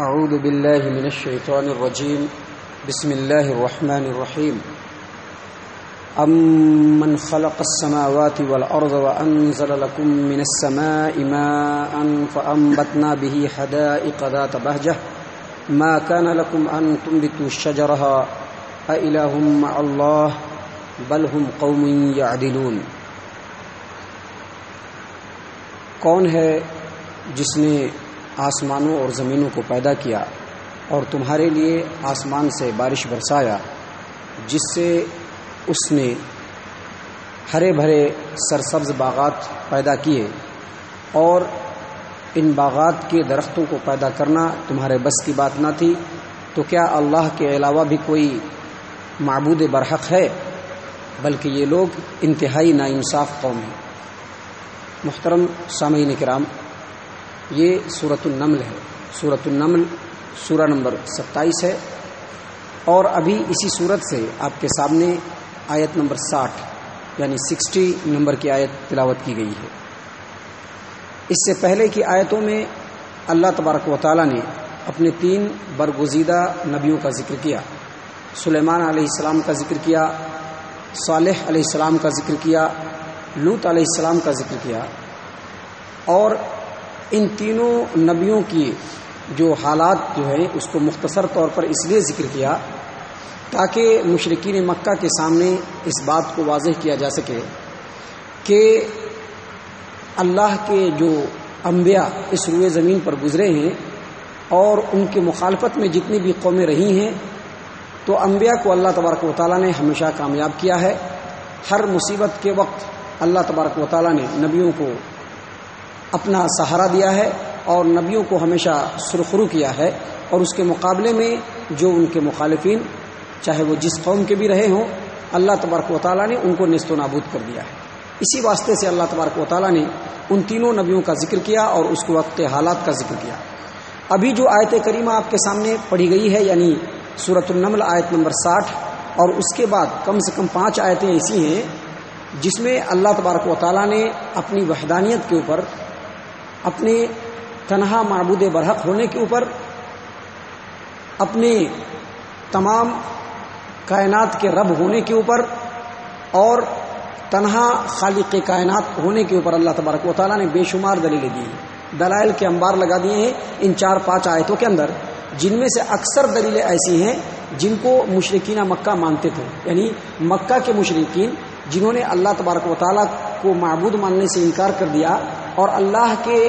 أعوذ بالله من الشيطان الرجيم. بسم الله الرحمن الرحيم. أمن خلق السماوات والأرض وأنزل لكم من السماء ماء فأنبتنا به حدائق ذات بهجة. ما كان لكم أن تنبتوا شجرها أإله مع الله؟ بل هم قوم يعدلون. کون ہے جس نے آسمانوں اور زمینوں کو پیدا کیا اور تمہارے لیے آسمان سے بارش برسایا، جس سے اس نے ہرے بھرے سرسبز باغات پیدا کیے اور ان باغات کے درختوں کو پیدا کرنا تمہارے بس کی بات نہ تھی۔ تو کیا اللہ کے علاوہ بھی کوئی معبود برحق ہے؟ بلکہ یہ لوگ انتہائی ناانصاف قوم ہیں۔ محترم سامعین کرام یہ صورت النمل ہے۔ صورت النمل سورہ نمبر ستائیس ہے۔ اور ابھی اسی صورت سے آپ کے سامنے آیت نمبر ساٹھ یعنی سکسٹی نمبر کی آیت تلاوت کی گئی ہے۔ اس سے پہلے کی آیتوں میں اللہ تبارک و تعالیٰ نے اپنے تین برگزیدہ نبیوں کا ذکر کیا۔ سلیمان علیہ السلام کا ذکر کیا، صالح علیہ السلام کا ذکر کیا لوت علیہ السلام کا ذکر کیا۔ اور ان تینوں نبیوں کی جو حالات جو ہیں، اس کو مختصر طور پر اس لیے ذکر کیا تاکہ مشرقین مکہ کے سامنے اس بات کو واضح کیا جا سکے کہ اللہ کے جو انبیاء اس روئے زمین پر گزرے ہیں اور ان کی مخالفت میں جتنی بھی قومیں رہی ہیں، تو انبیاء کو اللہ تبارک و تعالیٰ نے ہمیشہ کامیاب کیا ہے۔ ہر مصیبت کے وقت اللہ تبارک و تعالیٰ نے نبیوں کو اپنا سہارا دیا ہے اور نبیوں کو ہمیشہ سرخرو کیا ہے اور اس کے مقابلے میں جو ان کے مخالفین، چاہے وہ جس قوم کے بھی رہے ہوں، اللہ تبارک و تعالیٰ نے ان کو نست و نابود کر دیا ہے۔ اسی واسطے سے اللہ تبارک و تعالیٰ نے ان تینوں نبیوں کا ذکر کیا اور اس کے وقت حالات کا ذکر کیا۔ ابھی جو آیت کریمہ آپ کے سامنے پڑھی گئی ہے یعنی صورت النمل آیت نمبر ساٹھ، اور اس کے بعد کم سے کم پانچ آیتیں ایسی ہیں جس میں اللہ تبارک و تعالیٰ نے اپنی وحدانیت کے اوپر اپنے تنہا معبود برحق ہونے کے اوپر اپنے تمام کائنات کے رب ہونے کے اوپر اور تنہا خالق کائنات ہونے کے اوپر اللہ تبارک و تعالیٰ نے بے شمار دلیلیں دی ہیں۔ دلائل کے انبار لگا دیے ہیں ان چار پانچ آیتوں کے اندر، جن میں سے اکثر دلیلیں ایسی ہیں جن کو مشرقینہ مکہ مانتے تھے۔ یعنی مکہ کے مشرقین جنہوں نے اللہ تبارک و تعالیٰ کو معبود ماننے سے انکار کر دیا اور اللہ کے،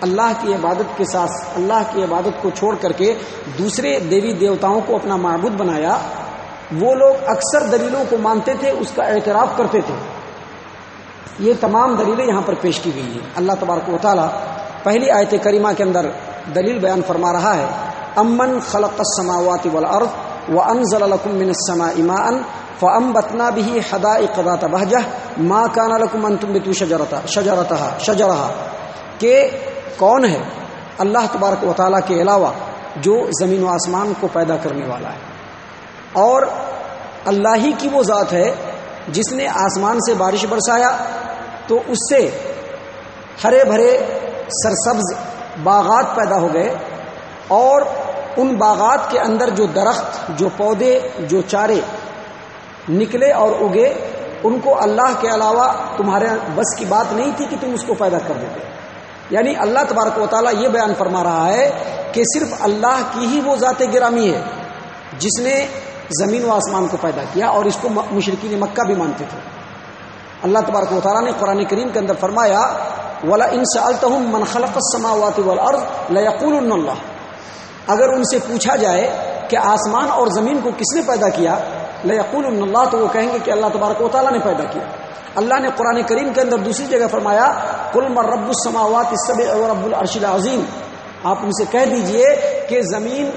اللہ کی عبادت کے ساتھ، اللہ کی عبادت کو چھوڑ کر کے دوسرے دیوی دیوتاؤں کو اپنا معبود بنایا، وہ لوگ اکثر دلیلوں کو مانتے تھے، اس کا اعتراف کرتے تھے۔ یہ تمام دلیلیں یہاں پر پیش کی گئی ہیں۔ اللہ تبارک و تعالیٰ پہلی آیت کریمہ کے اندر دلیل بیان فرما رہا ہے، امن خلق السماوات والارض وانزل لكم من السماء ماء فانبتنا به حدائق ذات بهجه ما كان لكم ان تنبتوا شجرتها شجرتها شجرها کہ کون ہے؟ اللہ تبارک و تعالیٰ کے علاوہ جو زمین و آسمان کو پیدا کرنے والا ہے۔ اور اللہ ہی کی وہ ذات ہے جس نے آسمان سے بارش برسایا، تو اس سے ہرے بھرے سرسبز باغات پیدا ہو گئے اور ان باغات کے اندر جو درخت، جو پودے، جو چارے نکلے اور اگے، ان کو اللہ کے علاوہ تمہارے بس کی بات نہیں تھی کہ تم اس کو پیدا کر دیتے۔ یعنی اللہ تبارک و تعالیٰ یہ بیان فرما رہا ہے کہ صرف اللہ کی ہی وہ ذات گرامی ہے جس نے زمین و آسمان کو پیدا کیا اور اس کو مشرقین مکہ بھی مانتے تھے۔ اللہ تبارک و تعالیٰ نے قرآن کریم کے اندر فرمایا ولا ان سے التحم منخلق سماوات لقول اللہ اگر ان سے پوچھا جائے کہ آسمان اور زمین کو کس نے پیدا کیا لقول اللہ، تو وہ کہیں گے کہ اللہ تبارک و تعالیٰ نے پیدا کیا۔ اللہ نے قرآن کریم کے اندر دوسری جگہ فرمایا کل مر رب السماوات سب اور رب العرش العظیم۔ آپ ان سے کہہ دیجیے کہ زمین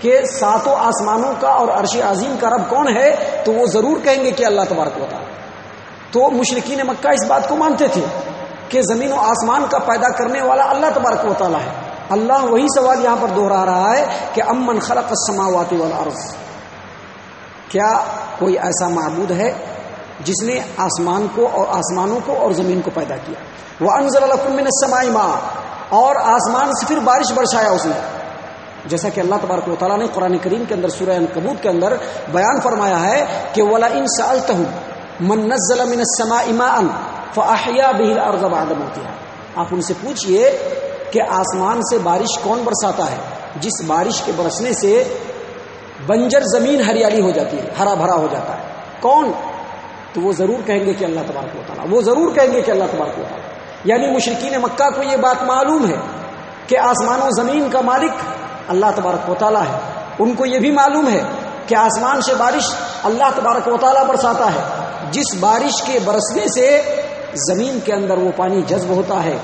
کے ساتوں آسمانوں کا اور عرش عظیم کا رب کون ہے؟ تو وہ ضرور کہیں گے کہ اللہ تبارک و تعالیٰ۔ تو مشرقین مکہ اس بات کو مانتے تھے کہ زمین و آسمان کا پیدا کرنے والا اللہ تبارک و تعالیٰ ہے۔ اللہ وہی سوال یہاں پر دوہرا رہا ہے کہ امن خلق السماوات والارض۔ کیا کوئی ایسا معبود ہے جس نے آسمان کو اور آسمانوں کو اور زمین کو پیدا کیا؟ وہ انضر السمائی ماں اور آسمان سے پھر بارش برسایا اس نے۔ جیسا کہ اللہ تبارک و تعالیٰ نے قرآن کریم کے اندر، سورہ کبوت کے اندر بیان فرمایا ہے کہ ولا ان سالت من نزل من السماء ماء فاحيا به الارض بعد موتها۔ آپ ان سے پوچھئے کہ آسمان سے بارش کون برساتا ہے؟ جس بارش کے برسنے سے بنجر زمین ہریالی ہو جاتی ہے، ہرا بھرا ہو جاتا ہے۔ کون؟ تو وہ ضرور کہیں گے کہ اللہ تبارک و تعالیٰ، وہ ضرور کہیں گے کہ اللہ تبارک و تعالیٰ۔ یعنی مشرقین مکہ کو یہ بات معلوم ہے کہ آسمان و زمین کا مالک اللہ تبارک و تعالیٰ ہے۔ ان کو یہ بھی معلوم ہے کہ آسمان سے بارش اللہ تبارک و تعالیٰ برساتا ہے۔ جس بارش کے برسنے سے زمین کے اندر وہ پانی جذب ہوتا ہے،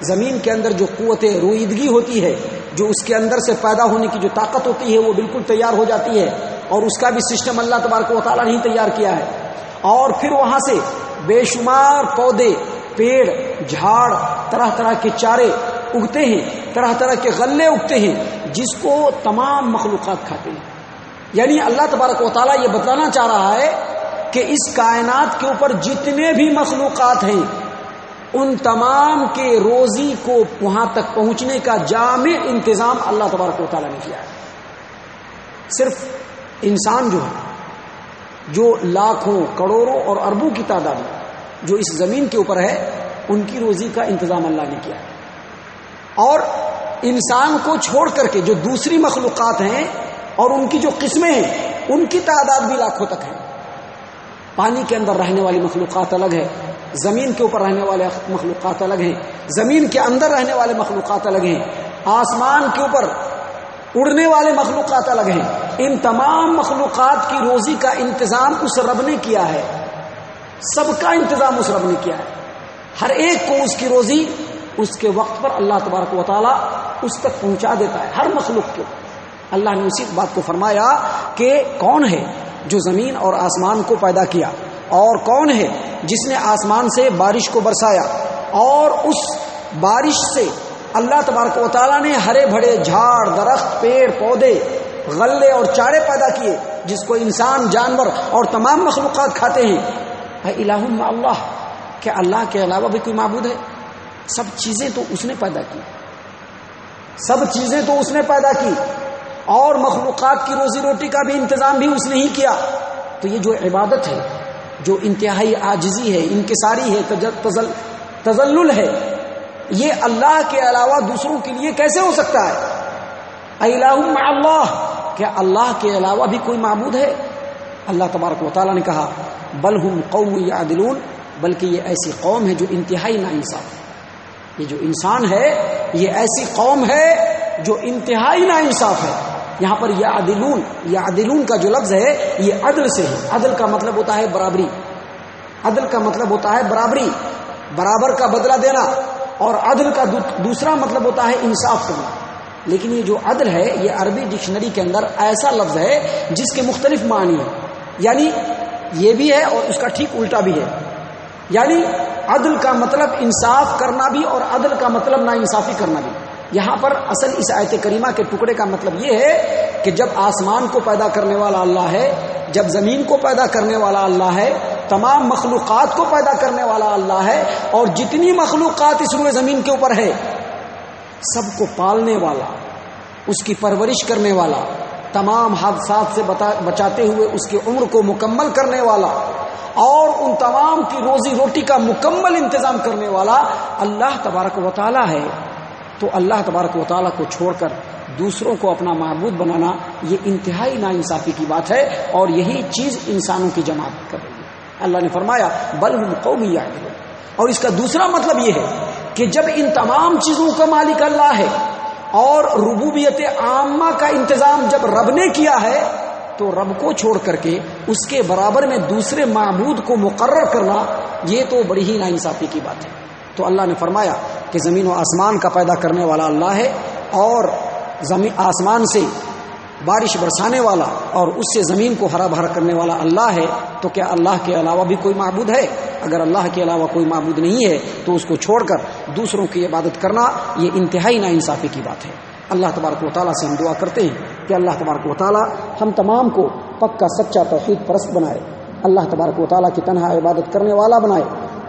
زمین کے اندر جو قوت رویدگی ہوتی ہے جو اس کے اندر سے پیدا ہونے کی جو طاقت ہوتی ہے وہ بالکل تیار ہو جاتی ہے اور اس کا بھی سسٹم اللہ تبارک و تعالیٰ نے تیار کیا ہے۔ اور پھر وہاں سے بے شمار پودے، پیڑ، جھاڑ، طرح طرح کے چارے اگتے ہیں، طرح طرح کے غلے اگتے ہیں، جس کو تمام مخلوقات کھاتے ہیں۔ یعنی اللہ تبارک و تعالیٰ یہ بتلانا چاہ رہا ہے کہ اس کائنات کے اوپر جتنے بھی مخلوقات ہیں ان تمام کے روزی کو وہاں تک پہنچنے کا جامع انتظام اللہ تبارک و تعالیٰ نے کیا ہے۔ صرف انسان جو ہے، جو لاکھوں، کروڑوں اور اربوں کی تعداد میں جو اس زمین کے اوپر ہے، ان کی روزی کا انتظام اللہ نے کیا ہے۔ اور انسان کو چھوڑ کر کے جو دوسری مخلوقات ہیں اور ان کی جو قسمیں ہیں، ان کی تعداد بھی لاکھوں تک ہے پانی کے اندر رہنے والی مخلوقات الگ ہے زمین کے اوپر رہنے والے مخلوقات الگ ہیں، زمین کے اندر رہنے والے مخلوقات الگ ہیں، آسمان کے اوپر اڑنے والے مخلوقات الگ ہیں۔ ان تمام مخلوقات کی روزی کا انتظام اس رب نے کیا ہے۔ سب کا انتظام اس رب نے کیا ہے۔ ہر ایک کو اس کی روزی اس کے وقت پر اللہ تبارک و تعالیٰ اس تک پہنچا دیتا ہے، ہر مخلوق کو۔ اللہ نے اسی بات کو فرمایا کہ کون ہے جو زمین اور آسمان کو پیدا کیا؟ اور کون ہے جس نے آسمان سے بارش کو برسایا اور اس بارش سے اللہ تبارک و تعالیٰ نے ہرے بھرے جھاڑ، درخت، پیڑ، پودے، غلے اور چارے پیدا کیے جس کو انسان، جانور اور تمام مخلوقات کھاتے ہیں۔ الہ اللہ، کیا اللہ کے علاوہ بھی کوئی معبود ہے؟ سب چیزیں تو اس نے پیدا کی۔ سب چیزیں تو اس نے پیدا کی۔ اور مخلوقات کی روزی روٹی کا بھی انتظام بھی اس نے ہی کیا۔ تو یہ جو عبادت ہے جو انتہائی آجزی ہے، انکساری ہے تزل ہے، یہ اللہ کے علاوہ دوسروں کے لیے کیسے ہو سکتا ہے؟ الہ اللہ، کیا اللہ کے علاوہ بھی کوئی معبود ہے؟ اللہ تبارک و تعالیٰ نے کہا، بل ہم قوم یا بلکہ یہ ایسی قوم ہے جو انتہائی نا انصاف ہے۔ یہ جو انسان ہے، یہ ایسی قوم ہے جو انتہائی نا انصاف ہے۔ یہاں پر یا عدلون یا عدلون کا جو لفظ ہے، یہ عدل سے ہے۔ عدل کا مطلب ہوتا ہے برابری۔ عدل کا مطلب ہوتا ہے برابری۔ برابر کا بدلہ دینا اور عدل کا دوسرا مطلب ہوتا ہے انصاف کرنا۔ لیکن یہ جو عدل ہے، یہ عربی ڈکشنری کے اندر ایسا لفظ ہے جس کے مختلف معنی ہیں۔ یعنی یہ بھی ہے اور اس کا ٹھیک الٹا بھی ہے۔ یعنی عدل کا مطلب انصاف کرنا بھی اور عدل کا مطلب نا انصافی کرنا بھی۔ یہاں پر اصل اس آیت کریمہ کے ٹکڑے کا مطلب یہ ہے کہ جب آسمان کو پیدا کرنے والا اللہ ہے، جب زمین کو پیدا کرنے والا اللہ ہے، تمام مخلوقات کو پیدا کرنے والا اللہ ہے اور جتنی مخلوقات اس روئے زمین کے اوپر ہے، سب کو پالنے والا، اس کی پرورش کرنے والا، تمام حادثات سے بچاتے ہوئے اس کی عمر کو مکمل کرنے والا اور ان تمام کی روزی روٹی کا مکمل انتظام کرنے والا اللہ تبارک و تعالی ہے۔ تو اللہ تبارک و تعالیٰ کو چھوڑ کر دوسروں کو اپنا معبود بنانا یہ انتہائی نا انصافی کی بات ہے اور یہی چیز انسانوں کی جماعت کر رہی ہے۔ اللہ نے فرمایا، بل ہم قومی اور اس کا دوسرا مطلب یہ ہے کہ جب ان تمام چیزوں کا مالک اللہ ہے اور ربوبیت عامہ کا انتظام جب رب نے کیا ہے، تو رب کو چھوڑ کر کے اس کے برابر میں دوسرے معبود کو مقرر کرنا، یہ تو بڑی ہی نا انصافی کی بات ہے۔ تو اللہ نے فرمایا کہ زمین و آسمان کا پیدا کرنے والا اللہ ہے اور زمین آسمان سے بارش برسانے والا اور اس سے زمین کو ہرا بھرا کرنے والا اللہ ہے، تو کیا اللہ کے علاوہ بھی کوئی معبود ہے؟ اگر اللہ کے علاوہ کوئی معبود نہیں ہے، تو اس کو چھوڑ کر دوسروں کی عبادت کرنا یہ انتہائی نا انصافی کی بات ہے۔ اللہ تبارک و تعالیٰ سے ہم دعا کرتے ہیں کہ اللہ تبارک و تعالیٰ ہم تمام کو پکا، سچا توحید پرست بنائے۔ اللہ تبارک و تعالیٰ کی تنہا عبادت کرنے والا بنائے۔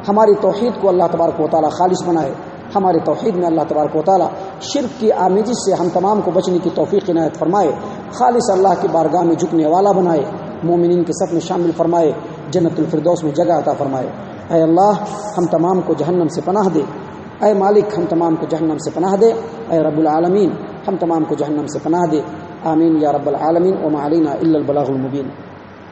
ہماری توحید کو اللہ تبارک و تعالیٰ خالص بنائے۔ ہمارے توحید میں اللہ تبارک و تعالیٰ شرک کی آمیزش سے ہم تمام کو بچنے کی توفیق عنایت فرمائے، خالص اللہ کی بارگاہ میں جھکنے والا بنائے، مومنین کے سب میں شامل فرمائے، جنت الفردوس میں جگہ عطا فرمائے۔ اے اللہ، ہم تمام کو جہنم سے پناہ دے۔ اے مالک، ہم تمام کو جہنم سے پناہ دے۔ اے رب العالمین، ہم تمام کو جہنم سے پناہ دے۔ آمین یا رب العالمین و معلینا الا البلاغ المبین۔